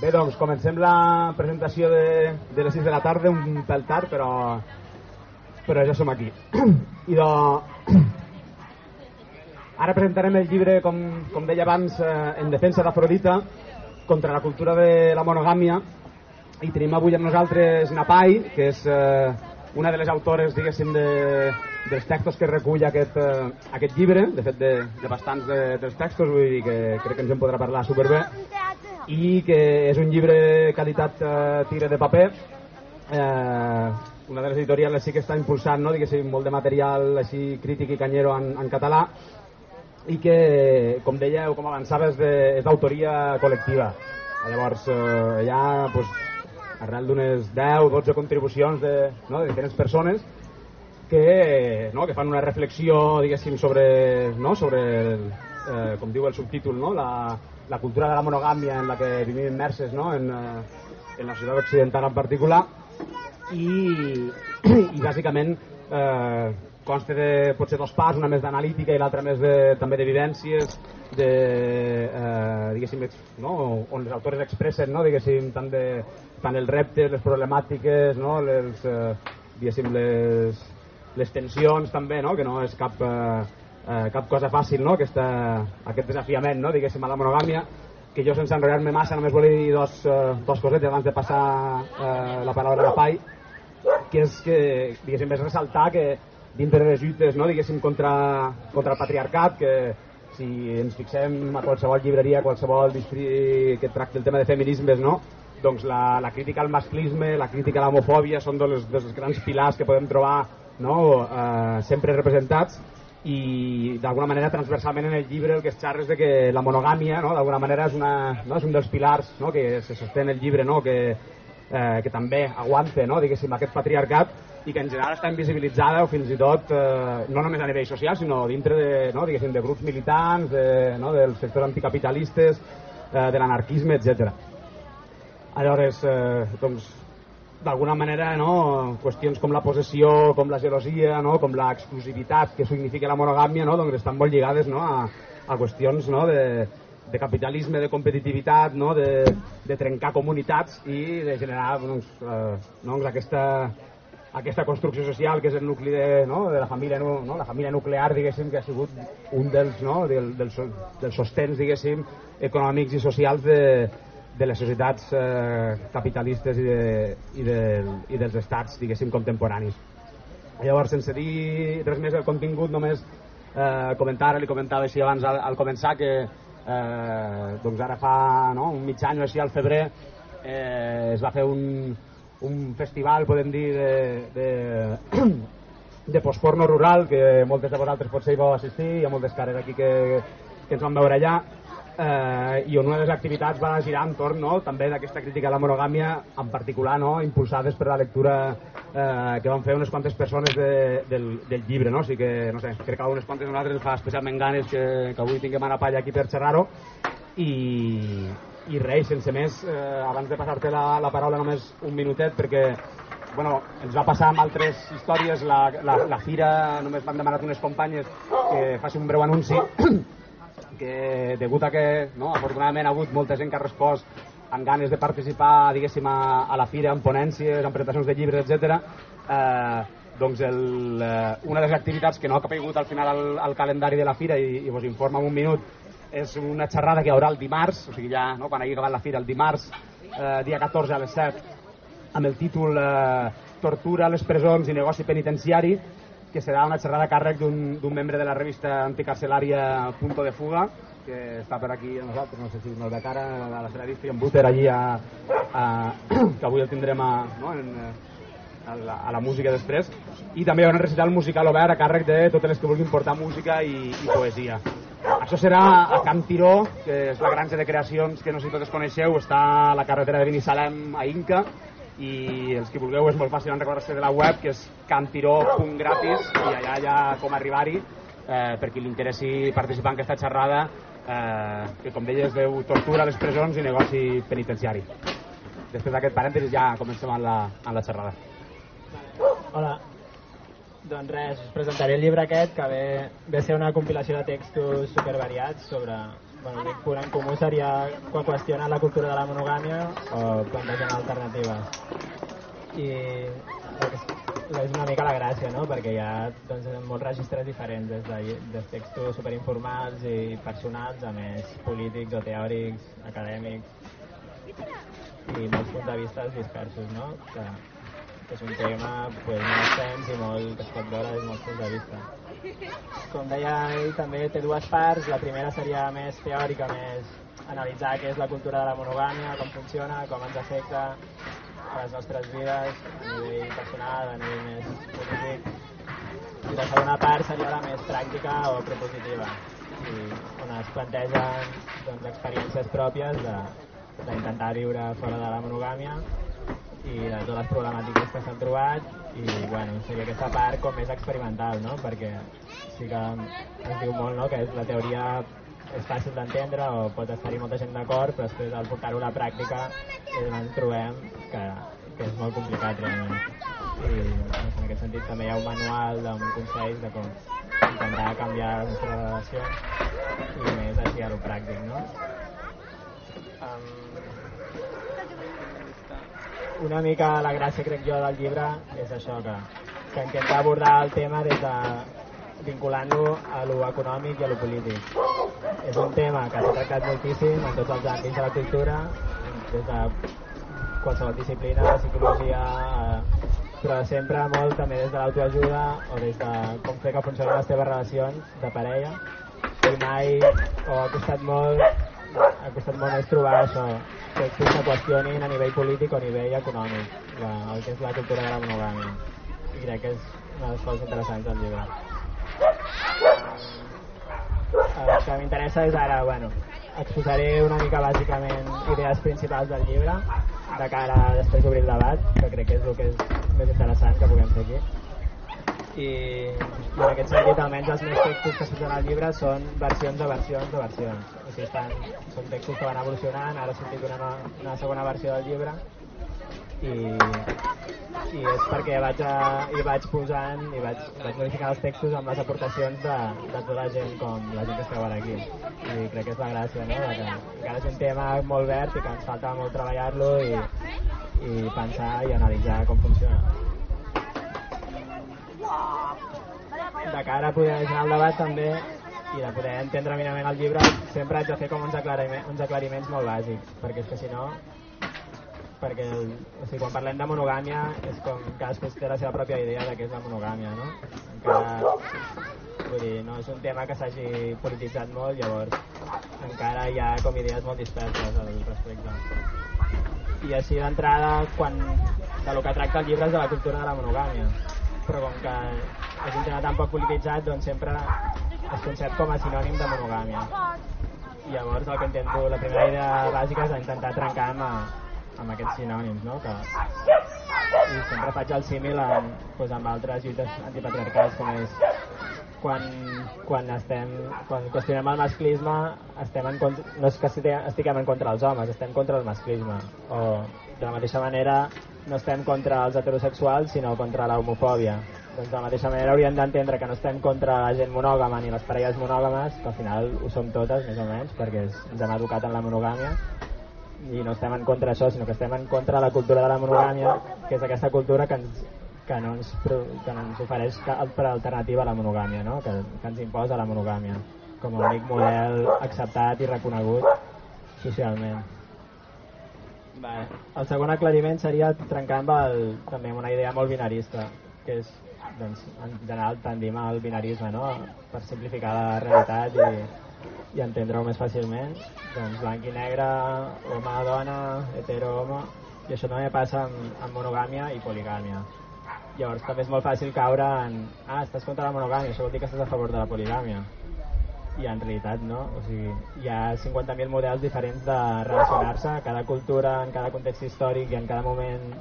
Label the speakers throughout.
Speaker 1: Bé, doncs comencem la presentació de, de les 6 de la tarda, un pèl tard, però, però ja som aquí. I de... Ara presentarem el llibre, com, com deia abans, eh, en defensa d'Afrodita, contra la cultura de la monogàmia, i tenim avui amb nosaltres Napai, que és eh, una de les autores, diguéssim, de, dels textos que recull aquest, eh, aquest llibre, de fet de, de bastants de, dels textos, vull dir que crec que ens en podrà parlar superbé, i que és un llibre editat eh, Tigre de Paper, eh, una de les editorials sí que està impulsant no, diguéssim, molt de material així crític i canyero en, en català i que, com deia o com avançava, és d'autoria col·lectiva. Llavors, eh, hi ha pues, arrel d'unes 10 o 12 contribucions de, no, de diferents persones que, no, que fan una reflexió, diguéssim, sobre, no, sobre el, eh, com diu el subtítol, no, la, la cultura de la monogàmia en la que vivim immerses no, en, eh, en la societat occidental en particular i, i bàsicament eh, consta de potser dos parts, una més d'analítica i l'altra més de, també de vivències, de, eh, diguéssim, no? on els autores expressen no? diguéssim, tant, de, tant els reptes, les problemàtiques, no? les, eh, les, les tensions també, no? que no és cap, eh, eh, cap cosa fàcil, no? Aquesta, aquest desafiament, no? diguéssim, a la monogàmia, que jo sense enrotllar-me massa només volia dir dos, eh, dos cosetes abans de passar eh, la paraula a la Pai, que és que, diguéssim, és ressaltar que dintre de les lluites no, diguéssim, contra, contra el patriarcat, que si ens fixem a qualsevol llibreria, a qualsevol que tracti el tema de feminismes, no? doncs la, la crítica al masclisme, la crítica a l'homofòbia són dos, dos grans pilars que podem trobar no? eh, sempre representats i d'alguna manera transversalment en el llibre el que es xarra és de que la monogàmia no? d'alguna manera és, una, no? és un dels pilars no? que se sosté en el llibre no? que, eh, que també aguanta no? diguéssim aquest patriarcat i que en general està invisibilitzada o fins i tot eh, no només a nivell social sinó dintre de, no, diguéssim, de grups militants, de, no, dels sectors anticapitalistes, eh, de l'anarquisme, etc. Aleshores, eh, doncs, d'alguna manera, no, qüestions com la possessió, com la gelosia, no, com l'exclusivitat que significa la monogàmia, no, doncs estan molt lligades no, a, a qüestions no, de, de capitalisme, de competitivitat, no, de, de trencar comunitats i de generar doncs, eh, doncs aquesta, aquesta construcció social que és el nucli de, no, de la família no, la família nuclear diguéssim que ha sigut un dels, no, del, dels, dels sostens diguéssim econòmics i socials de, de les societats eh, capitalistes i, de, i, de, i dels estats diguéssim contemporanis. Llavors sense dir res més del contingut només eh, comentar, li comentava així abans al, al començar que eh, doncs ara fa no, un mig any o així al febrer eh, es va fer un, un festival, podem dir, de, de, de postporno rural, que moltes de vosaltres potser hi vau assistir, hi ha moltes cares aquí que, que ens van veure allà, eh, i una de les activitats va girar entorn no, també d'aquesta crítica a la monogàmia, en particular no, impulsades per la lectura eh, que van fer unes quantes persones de, del, del llibre, no? o sigui que, no sé, crec que unes quantes nosaltres ens fa especialment ganes que, que avui tinguem a Palla aquí per xerrar-ho, i, i res, sense més, eh, abans de passar-te la, la paraula només un minutet, perquè bueno, ens va passar amb altres històries, la, la, la fira només van demanar unes companyes que faci un breu anunci, que degut a que no, afortunadament ha hagut molta gent que ha respost amb ganes de participar, diguéssim, a, a la fira, en ponències, en presentacions de llibres, etc. Eh, doncs el, eh, una de les activitats que no ha caigut al final al, al calendari de la fira i, i vos informa en un minut és una xerrada que hi haurà el dimarts, o sigui ja no, quan hagi acabat la fira, el dimarts, eh, dia 14 a les 7, amb el títol eh, Tortura a les presons i negoci penitenciari, que serà una xerrada a càrrec d'un membre de la revista anticarcelària Punto de Fuga, que està per aquí a nosaltres, no sé si no de cara, a la seva vista, i en Buter allí, a, a, que avui el tindrem a, no, en, a la, a la música després. I també hi haurà un recital musical obert a càrrec de totes les que vulguin portar música i, i poesia. Això serà a Camp Tiró, que és la granja de creacions que no sé si totes coneixeu, està a la carretera de Binissalem a Inca, i els que vulgueu és molt fàcil recordar-se de la web, que és camptiró.gratis, i allà ha com arribar-hi, eh, per qui li interessi participar en aquesta xerrada, eh, que com deia es veu tortura a les presons i negoci penitenciari. Després d'aquest parèntesis ja comencem amb la, amb la xerrada.
Speaker 2: Hola, doncs res, us presentaré el llibre aquest que ve, ve a ser una compilació de textos supervariats sobre bueno, en comú seria quan qüestionen la cultura de la monogàmia o plantegen alternatives. I és una mica la gràcia, no? perquè hi ha doncs, molts registres diferents, des de, de textos superinformals i personals a més polítics o teòrics, acadèmics i molts punts de vista dispersos, no? Que, que és un tema pues, molt extens i molt, que es pot veure des de molts punts de vista. Com deia ell, també té dues parts. La primera seria més teòrica, més analitzar què és la cultura de la monogàmia, com funciona, com ens afecta a les nostres vides a nivell personal, a nivell més polític. I la segona part seria la més pràctica o propositiva, i on es plantegen doncs, experiències pròpies de, d'intentar viure fora de la monogàmia i de totes les problemàtiques que s'han trobat i bueno, seria aquesta part com més experimental, no? perquè sí que es diu molt no? que la teoria és fàcil d'entendre o pot estar-hi molta gent d'acord, però després al portar-ho a la pràctica és ens trobem que, que és molt complicat realment. I doncs, en aquest sentit també hi ha un manual amb consells de com intentar canviar les nostres relacions i més així a lo pràctic, no? Um, una mica la gràcia, crec jo, del llibre és això, que, que intenta abordar el tema des de vinculant-lo a lo econòmic i a lo polític. És un tema que s'ha tractat moltíssim en tots els àmbits de la cultura, des de qualsevol disciplina, de psicologia, eh, però sempre molt també des de l'autoajuda o des de com fer que funcionin les teves relacions de parella i mai, o ha costat molt ha costat molt més trobar això que qüestionin a nivell polític o a nivell econòmic. La, el que és la cultura de la monogàmia i crec que és una de les coses interessants del llibre. El que m'interessa és ara, bueno, exposaré una mica bàsicament idees principals del llibre de cara a després obrir el debat que crec que és el que és més interessant que puguem fer aquí i, en aquest sentit almenys els meus textos que surten al llibre són versions de versions de versions. O sigui, estan, són textos que van evolucionant ara ha sortit una, una segona versió del llibre. I, i és perquè vaig, a, i vaig posant i vaig, vaig modificant els textos amb les aportacions de, de tota la gent com la gent que ara aquí i crec que és la gràcia no? que encara és un tema molt verd i que ens falta molt treballar-lo i, i pensar i analitzar com funciona de cara a poder anar al debat també i de poder entendre minament el llibre sempre haig de fer com uns aclariments, uns aclariments molt bàsics perquè és que si no perquè el, o sigui, quan parlem de monogàmia és com cadascú té la seva pròpia idea de què és la monogàmia no? encara vull dir, no és un tema que s'hagi polititzat molt llavors encara hi ha com idees molt disperses al respecte i així d'entrada quan de lo que tracta el llibre és de la cultura de la monogàmia però com que és un tema tan poc polititzat, doncs sempre es concep com a sinònim de monogàmia. I llavors el que intento, la primera idea bàsica és intentar trencar amb, amb aquests sinònims, no? Que, i sempre faig el símil amb, doncs, amb altres lluites antipatriarcals com és quan, quan, estem, quan qüestionem el masclisme estem en contra, no és que estiguem en contra dels homes, estem contra el masclisme o de la mateixa manera no estem contra els heterosexuals sinó contra la homofòbia. Doncs de la mateixa manera hauríem d'entendre que no estem contra la gent monògama ni les parelles monògames que al final ho som totes més o menys perquè ens hem educat en la monogàmia. I no estem en contra d'això sinó que estem en contra de la cultura de la monogàmia que és aquesta cultura que ens, que no ens, que no ens ofereix cap alternativa a la monogàmia no? que, que ens imposa la monogàmia com a únic model acceptat i reconegut socialment El segon aclariment seria trencar amb el, també amb una idea molt binarista, que és, doncs, en general tendim al binarisme, no? per simplificar la realitat i, i entendre-ho més fàcilment. Doncs blanc i negre, home, dona, hetero, homo, i això també passa amb, amb monogàmia i poligàmia. Llavors també és molt fàcil caure en ah, estàs contra la monogàmia, això vol dir que estàs a favor de la poligàmia i en realitat no, o sigui, hi ha 50.000 models diferents de relacionar-se, cada cultura en cada context històric i en cada moment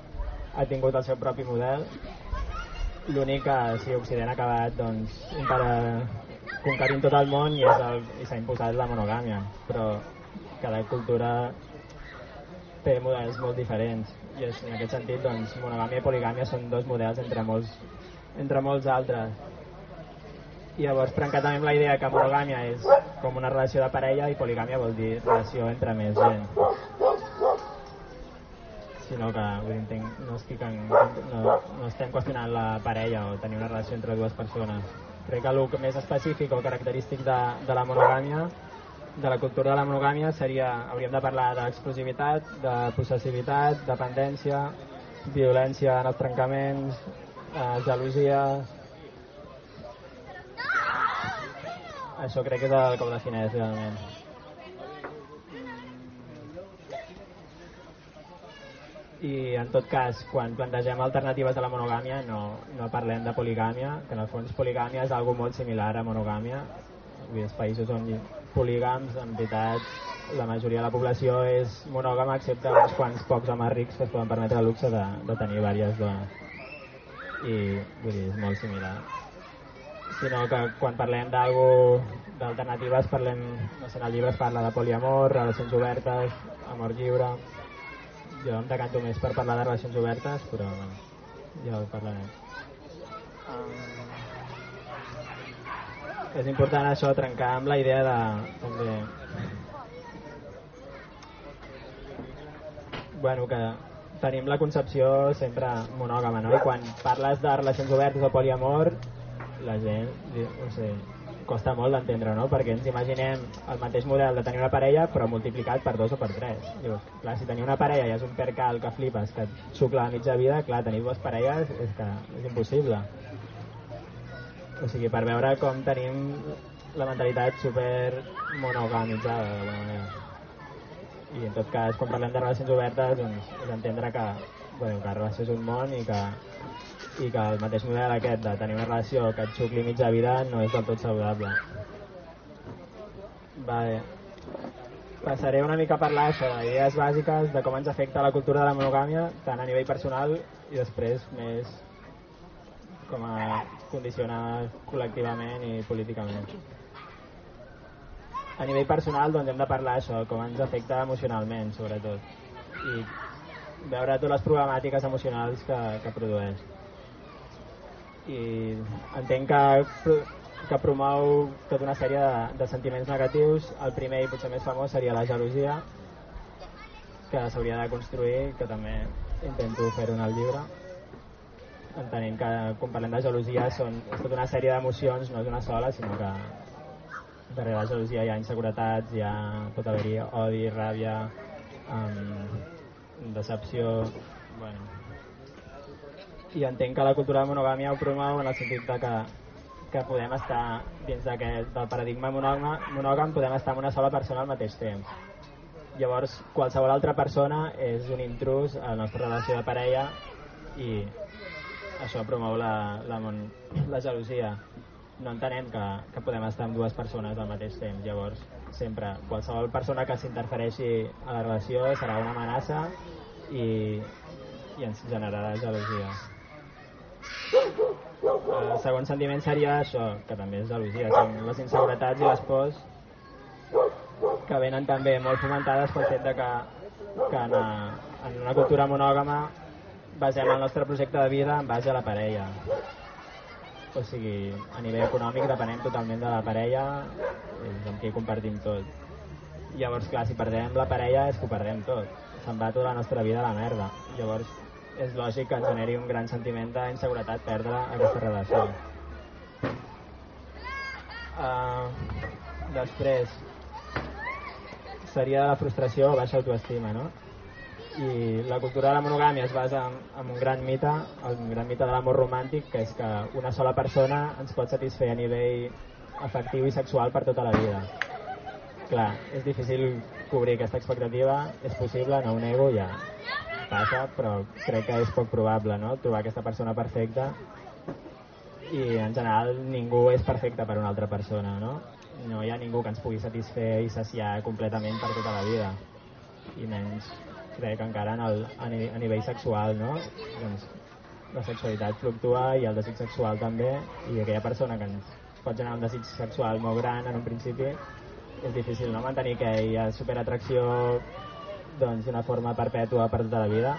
Speaker 2: ha tingut el seu propi model. L'únic que si Occident ha acabat doncs, conquerint tot el món i, és el, i s'ha imposat la monogàmia. Però cada cultura té models molt diferents. I és, en aquest sentit doncs, monogàmia i poligàmia són dos models entre molts, entre molts altres llavors trencar també amb la idea que monogàmia és com una relació de parella i poligàmia vol dir relació entre més gent. Sinó que vull dir, entenc, no, estic en, no, no estem qüestionant la parella o tenir una relació entre dues persones. Crec que el més específic o característic de, de la monogàmia de la cultura de la monogàmia seria, hauríem de parlar d'exclusivitat, de possessivitat, dependència, violència en els trencaments, eh, gelosia... Això crec que és el que ho defineix realment. i en tot cas, quan plantegem alternatives a la monogàmia no, no parlem de poligàmia, que en el fons poligàmia és algo molt similar a monogàmia. Dir, els països on polígams, en veritat, la majoria de la població és monògama, excepte uns quants pocs homes rics que es poden permetre el luxe de, de tenir diverses dones. I, vull dir, és molt similar. Sinó que quan parlem d'alternatives, parlem, no sé, en el llibre es parla de poliamor, relacions obertes, amor lliure... Jo em decanto més per parlar de relacions obertes, però ja ho parlarem. Um, és important això, trencar amb la idea de... També, bueno, que tenim la concepció sempre monògama, no? I quan parles de relacions obertes o poliamor, la gent, no sé, costa molt d'entendre, no? Perquè ens imaginem el mateix model de tenir una parella però multiplicat per dos o per tres. Dius, clar, si tenir una parella ja és un percal que flipes, que et xucla a mitja vida, clar, tenir dues parelles és que és impossible. O sigui, per veure com tenim la mentalitat super monogamitzada d'alguna manera. I en tot cas, quan parlem de relacions obertes, doncs, és entendre que, bueno, que la relació és un món i que, i que el mateix model aquest de tenir una relació que et xucli mitja vida no és del tot saludable. Vale. Passaré una mica a parlar això, d'idees bàsiques de com ens afecta la cultura de la monogàmia, tant a nivell personal i després més com a condicionar col·lectivament i políticament. A nivell personal doncs hem de parlar això, com ens afecta emocionalment sobretot i veure totes les problemàtiques emocionals que, que produeix. I entenc que, que promou tota una sèrie de, de sentiments negatius. El primer i potser més famós seria la gelosia, que s'hauria de construir, que també intento fer-ho en el llibre entenent que quan parlem de gelosia són, és tota una sèrie d'emocions, no és una sola, sinó que darrere la gelosia hi ha inseguretats, hi ha, pot haver-hi odi, ràbia, um, decepció, bueno. I entenc que la cultura de monogàmia ho promou en el sentit de que, que podem estar dins d'aquest paradigma monògam, monògam, podem estar amb una sola persona al mateix temps. Llavors, qualsevol altra persona és un intrus a la nostra relació de parella i això promou la, la, la gelosia. No entenem que, que podem estar amb dues persones al mateix temps. Llavors, sempre, qualsevol persona que s'interfereixi a la relació serà una amenaça i, i ens generarà gelosia. El segon sentiment seria això, que també és gelosia, són les inseguretats i les pors que venen també molt fomentades pel fet de que, que en, en una cultura monògama basem el nostre projecte de vida en base a la parella. O sigui, a nivell econòmic depenem totalment de la parella, és amb qui compartim tot. Llavors, clar, si perdem la parella és que ho perdem tot. Se'n va tota la nostra vida a la merda. Llavors, és lògic que ens generi un gran sentiment d'inseguretat perdre aquesta relació. Uh, després, seria la frustració o baixa autoestima, no? I la cultura de la monogàmia es basa en, en un gran mite, el gran mite de l'amor romàntic, que és que una sola persona ens pot satisfer a nivell afectiu i sexual per tota la vida. Clar, és difícil cobrir aquesta expectativa, és possible, no ho nego, ja passa, però crec que és poc probable, no?, trobar aquesta persona perfecta i en general ningú és perfecte per una altra persona, no? No hi ha ningú que ens pugui satisfer i saciar completament per tota la vida i menys crec encara en el, a, nivell, a nivell sexual, no? Doncs la sexualitat fluctua i el desig sexual també, i aquella persona que ens pot generar un desig sexual molt gran en un principi, és difícil no mantenir que hi ha superatracció doncs d'una forma perpètua per tota la vida,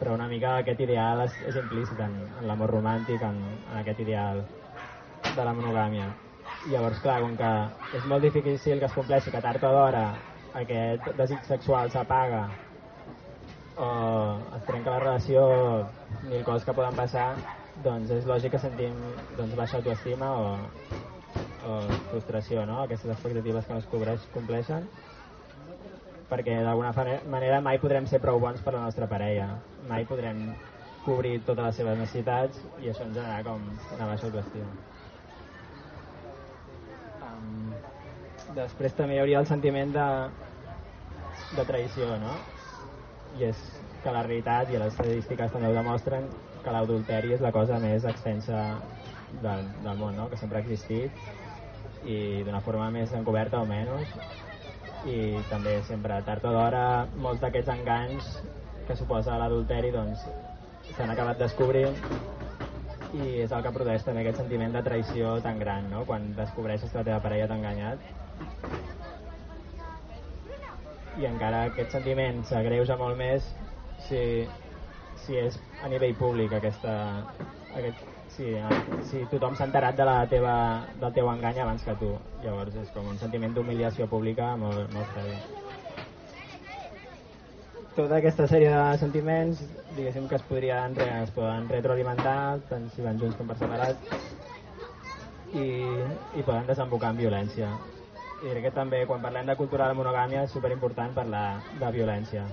Speaker 2: però una mica aquest ideal és, és implícit en, en l'amor romàntic, en, en aquest ideal de la monogàmia. Llavors, clar, com que és molt difícil que es compleixi que tard o d'hora aquest desig sexual s'apaga o es trenca la relació, mil coses que poden passar, doncs és lògic que sentim doncs, baixa autoestima o, o frustració, no? aquestes expectatives que no es cobreix, compleixen perquè d'alguna manera mai podrem ser prou bons per la nostra parella mai podrem cobrir totes les seves necessitats i això ens generarà com una baixa autoestima després també hi hauria el sentiment de, de traïció no? i és que la realitat i les estadístiques també ho demostren que l'adulteri és la cosa més extensa del, del món, no? que sempre ha existit i d'una forma més encoberta o menys i també sempre tard o d'hora molts d'aquests enganys que suposa l'adulteri doncs s'han acabat descobrint i és el que produeix també aquest sentiment de traïció tan gran no? quan descobreixes que la teva parella t'ha enganyat i encara aquest sentiment s'agreuja molt més si, si és a nivell públic aquesta, aquest, si, si tothom s'ha enterat de la teva, del teu engany abans que tu. Llavors és com un sentiment d'humiliació pública molt, molt heavy. Tota aquesta sèrie de sentiments diguéssim que es podrien es poden retroalimentar tant si van junts com per separat i, i poden desembocar en violència i crec que també quan parlem de cultura de monogàmia és superimportant parlar de violència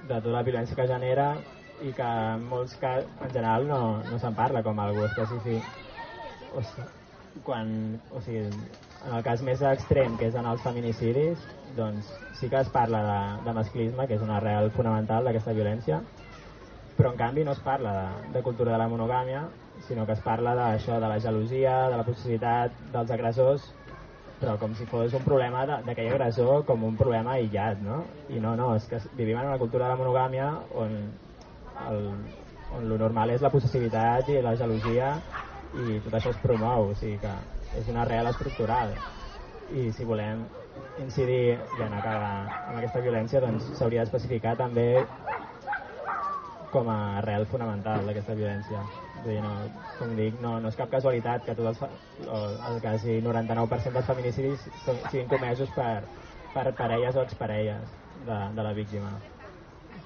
Speaker 2: de tota la violència que genera i que en molts casos, en general, no, no se'n parla com algú específic. O sigui, quan, o sigui, en el cas més extrem, que és en els feminicidis, doncs sí que es parla de, de masclisme, que és una arrel fonamental d'aquesta violència, però en canvi no es parla de, de cultura de la monogàmia, sinó que es parla d'això, de la gelosia, de la possibilitat dels agressors però com si fos un problema d'aquell agressor com un problema aïllat, no? I no, no, és que vivim en una cultura de la monogàmia on, el, on lo normal és la possessivitat i la gelosia i tot això es promou, o sigui que és una real estructural i si volem incidir i anar amb aquesta violència doncs s'hauria d'especificar també com a arrel fonamental d'aquesta violència dir, no, com dic, no, no és cap casualitat que tots els, el quasi 99% dels feminicidis siguin comesos per, per parelles o exparelles de, de la víctima.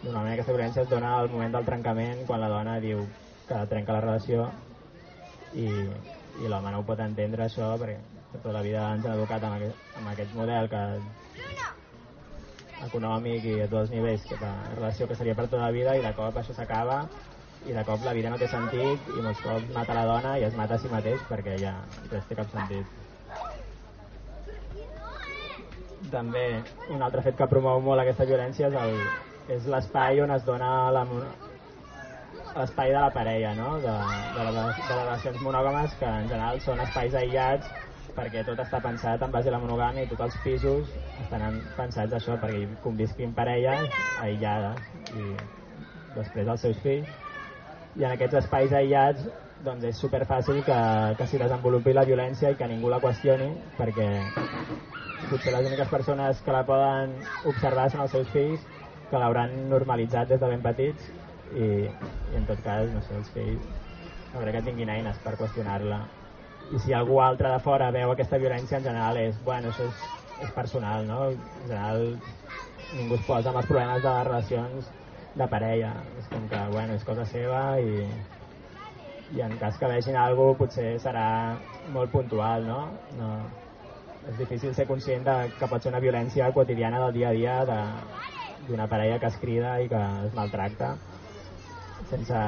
Speaker 2: Normalment aquesta violència es dona al moment del trencament quan la dona diu que trenca la relació i, i l'home no ho pot entendre això perquè tota la vida ens han educat amb aquest, amb aquest model que econòmic i a tots els nivells que la relació que seria per tota la vida i de cop això s'acaba i de cop la vida no té sentit i molts cops mata la dona i es mata a si mateix perquè ja res té cap sentit també un altre fet que promou molt aquesta violència és el, és l'espai on es dona la l'espai de la parella no? de, de, de, les, relacions monògames que en general són espais aïllats perquè tot està pensat en base a la monogàmia i tots els pisos estan pensats això perquè convisquin parelles aïllades i després els seus fills i en aquests espais aïllats doncs és super fàcil que, que s'hi desenvolupi la violència i que ningú la qüestioni perquè potser les úniques persones que la poden observar són els seus fills que l'hauran normalitzat des de ben petits i, i en tot cas no sé, els fills no crec que tinguin eines per qüestionar-la i si algú altre de fora veu aquesta violència en general és, bueno, això és, és personal no? en general ningú es posa amb els problemes de les relacions de parella. És com que, bueno, és cosa seva i, i en cas que vegin alguna potser serà molt puntual, no? no? És difícil ser conscient de que pot ser una violència quotidiana del dia a dia d'una parella que es crida i que es maltracta sense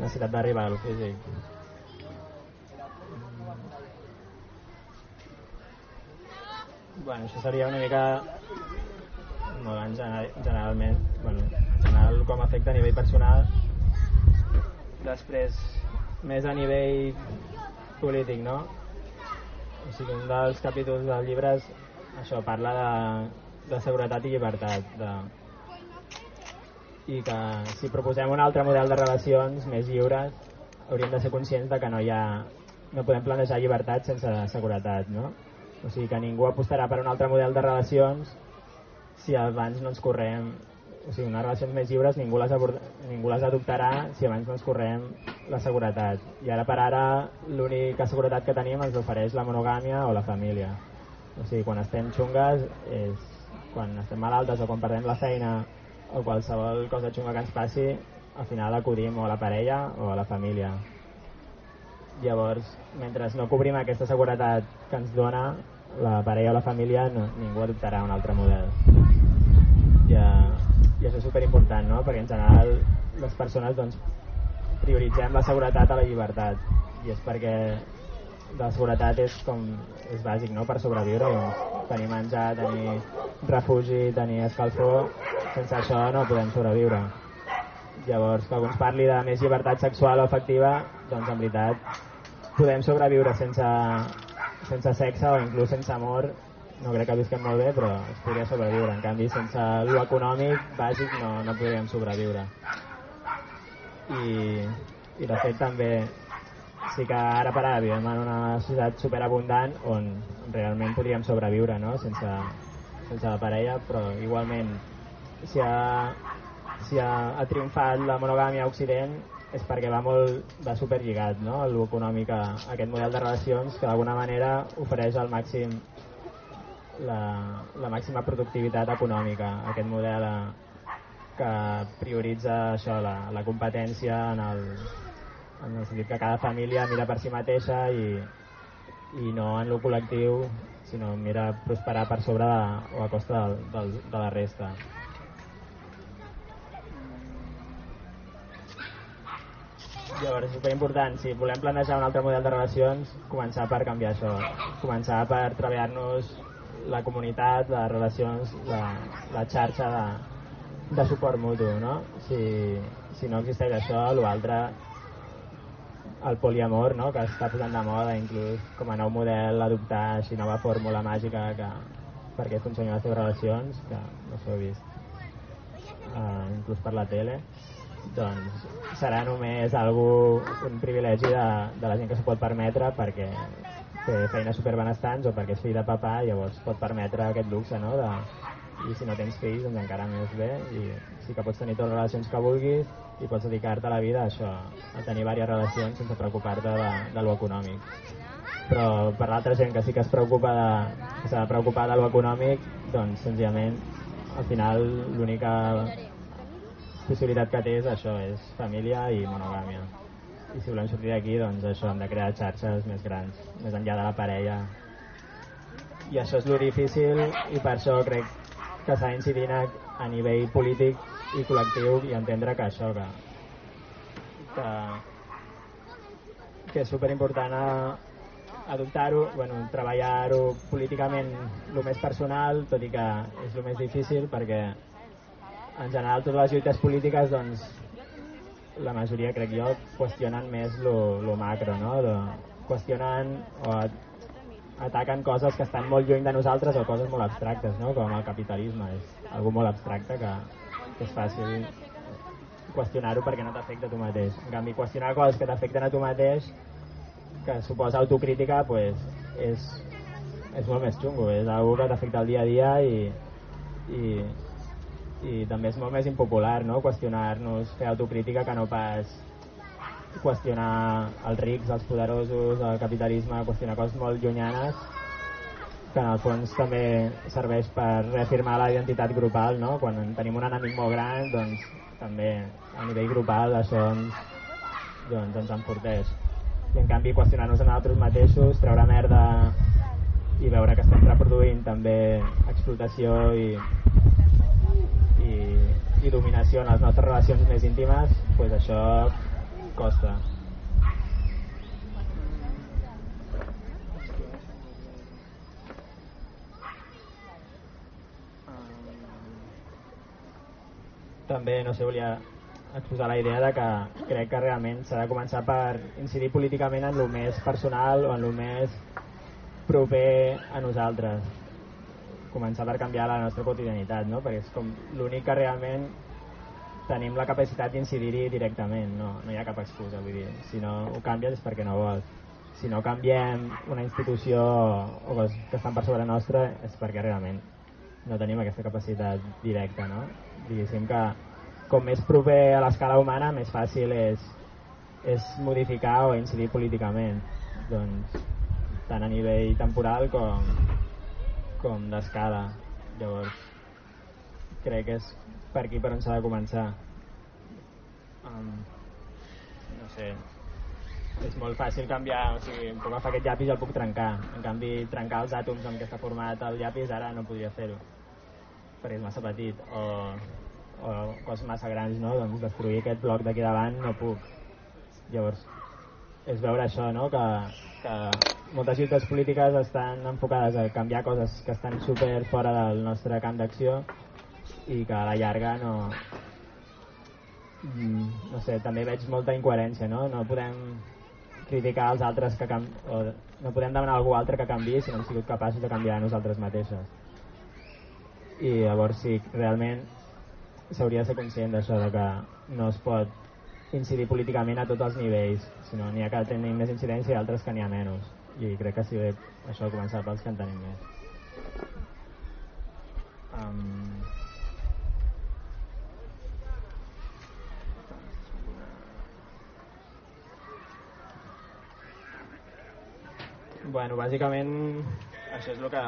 Speaker 2: necessitat d'arribar al físic. Bueno, això seria una mica molt en general, generalment, bueno, com afecta a nivell personal. Després, més a nivell polític, no? O sigui, un dels capítols del llibre és, això, parla de, de seguretat i llibertat, de, i que si proposem un altre model de relacions més lliures hauríem de ser conscients de que no hi ha no podem planejar llibertat sense seguretat no? o sigui que ningú apostarà per un altre model de relacions si abans no ens correm o sigui, unes relacions més lliures ningú les, ningú les adoptarà si abans no ens correm la seguretat. I ara per ara l'única seguretat que tenim ens ofereix la monogàmia o la família. O sigui, quan estem xungues, és, quan estem malaltes o quan perdem la feina o qualsevol cosa xunga que ens passi, al final acudim o a la parella o a la família. Llavors, mentre no cobrim aquesta seguretat que ens dona la parella o la família, no, ningú adoptarà un altre model. I, i això és superimportant, no? perquè en general les persones doncs, prioritzem la seguretat a la llibertat i és perquè la seguretat és com és bàsic no? per sobreviure doncs, tenir menjar, tenir refugi, tenir escalfor sense això no podem sobreviure llavors que algú ens parli de més llibertat sexual o afectiva doncs en veritat podem sobreviure sense, sense sexe o inclús sense amor no crec que visquem molt bé però es podria sobreviure en canvi sense l'econòmic bàsic no, no podríem sobreviure i, i de fet també sí que ara per ara vivim en una societat superabundant on realment podríem sobreviure no? sense, sense la parella però igualment si ha, si ha, ha triomfat la monogàmia a Occident és perquè va molt de superlligat no? l'econòmic a aquest model de relacions que d'alguna manera ofereix al màxim la, la màxima productivitat econòmica aquest model a, que prioritza això, la, la competència en el, en el sentit que cada família mira per si mateixa i, i no en lo col·lectiu sinó mira prosperar per sobre de, o a costa del, del, de la resta. Llavors és superimportant, si volem planejar un altre model de relacions, començar per canviar això, començar per treballar-nos la comunitat, les relacions, la, la xarxa de, de suport mutu, no? Si, si no existeix això, l'altre, el poliamor, no? que està posant de moda, inclús com a nou model, adoptar així nova fórmula màgica que, perquè funcionin les teves relacions, que no s'ho he vist, uh, inclús per la tele, doncs serà només algú, un privilegi de, de la gent que s'ho pot permetre perquè té feines superbenestants o perquè és fill de papà llavors pot permetre aquest luxe no? de, i si no tens fills doncs encara més bé i sí que pots tenir totes les relacions que vulguis i pots dedicar-te a la vida a això, a tenir diverses relacions sense preocupar-te de, de lo econòmic però per l'altra gent que sí que es preocupa de, que s'ha de preocupar de lo econòmic doncs senzillament al final l'única possibilitat que té és això, és família i monogàmia i si volem sortir d'aquí doncs això, hem de crear xarxes més grans més enllà de la parella. I això és lo difícil i per això crec que s'ha d'incidir a, a nivell polític i col·lectiu i entendre que això que, que, que és superimportant adoptar-ho, bueno, treballar-ho políticament el més personal, tot i que és el més difícil perquè en general totes les lluites polítiques doncs la majoria crec jo qüestionen més lo, macro no? De, qüestionen o ataquen coses que estan molt lluny de nosaltres o coses molt abstractes, no? com el capitalisme. És algo molt abstracte que, que és fàcil qüestionar-ho perquè no t'afecta a tu mateix. En canvi, qüestionar coses que t'afecten a tu mateix, que suposa autocrítica, pues, és, és molt més xungo, és algo que t'afecta el dia a dia i, i, i també és molt més impopular no? qüestionar-nos, fer autocrítica que no pas qüestionar els rics, els poderosos, el capitalisme, qüestionar coses molt llunyanes que en el fons també serveix per reafirmar la identitat grupal, no? Quan tenim un enemic molt gran, doncs també a nivell grupal això ens, doncs, ens enforteix. I en canvi qüestionar-nos a nosaltres mateixos, treure merda i veure que estem reproduint també explotació i, i, i dominació en les nostres relacions més íntimes, doncs això Costa. També, no sé, volia exposar la idea de que crec que realment s'ha de començar per incidir políticament en el més personal o en el més proper a nosaltres començar per canviar la nostra quotidianitat no? perquè és com l'únic que realment tenim la capacitat d'incidir-hi directament, no, no hi ha cap excusa, vull dir, si no ho canvies és perquè no vols. Si no canviem una institució o coses que estan per sobre nostra és perquè realment no tenim aquesta capacitat directa, no? Diguéssim que com més proper a l'escala humana, més fàcil és és modificar o incidir políticament doncs, tant a nivell temporal com, com d'escala. Llavors crec que és per aquí per on s'ha de començar. Um, no sé. És molt fàcil canviar o sigui, em puc agafar aquest llapis i el puc trencar. En canvi trencar els àtoms amb què està format el llapis ara no podria fer-ho perquè és massa petit. O, o coses massa grans no? doncs destruir aquest bloc d'aquí davant no puc. Llavors és veure això no? que, que moltes lluites polítiques estan enfocades a canviar coses que estan super fora del nostre camp d'acció i que a la llarga no mm, no sé, també veig molta incoherència no, no podem criticar els altres que cam... o no podem demanar a algú altre que canvi si no hem sigut capaços de canviar nosaltres mateixes i llavors sí, realment s'hauria de ser conscient d'això de que no es pot incidir políticament a tots els nivells sinó n'hi ha que tenen més incidència i altres que n'hi ha menys. I crec que sí, això ha començat pels que en tenim més. Um, Bueno, bàsicament això és el que...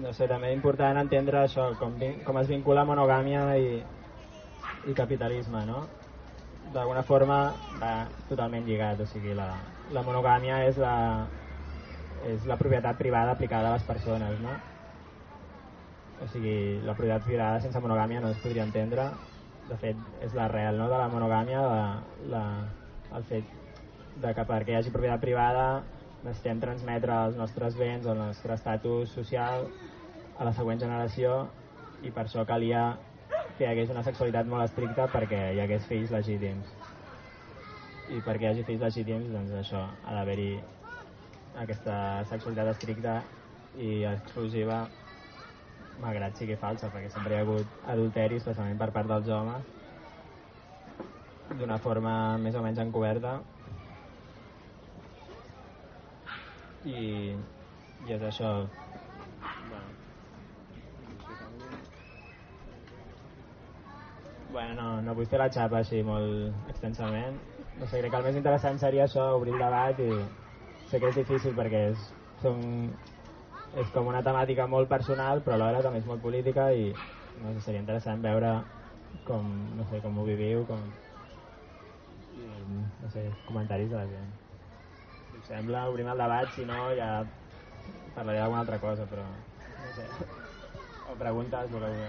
Speaker 2: No sé, també és important entendre això, com, com es vincula monogàmia i, i capitalisme, no? D'alguna forma va totalment lligat, o sigui, la, la monogàmia és la, és la propietat privada aplicada a les persones, no? O sigui, la propietat privada sense monogàmia no es podria entendre de fet és l'arrel no, de la monogàmia la, la, el fet de que perquè hi hagi propietat privada necessitem transmetre els nostres béns el nostre estatus social a la següent generació i per això calia que hi hagués una sexualitat molt estricta perquè hi hagués fills legítims i perquè hi hagi fills legítims doncs això, ha d'haver-hi aquesta sexualitat estricta i exclusiva malgrat sigui falsa, perquè sempre hi ha hagut adulteri, especialment per part dels homes, d'una forma més o menys encoberta. I, i és això. Bueno, no, vull fer la xapa així molt extensament. No sé, crec que el més interessant seria això, obrir el debat i sé que és difícil perquè és, són és com una temàtica molt personal però alhora també és molt política i no sé, seria interessant veure com, no sé, com ho viviu com, no sé, comentaris de la gent. Si us sembla obrim el debat si no ja parlaré d'alguna altra cosa però no sé. O preguntes voleu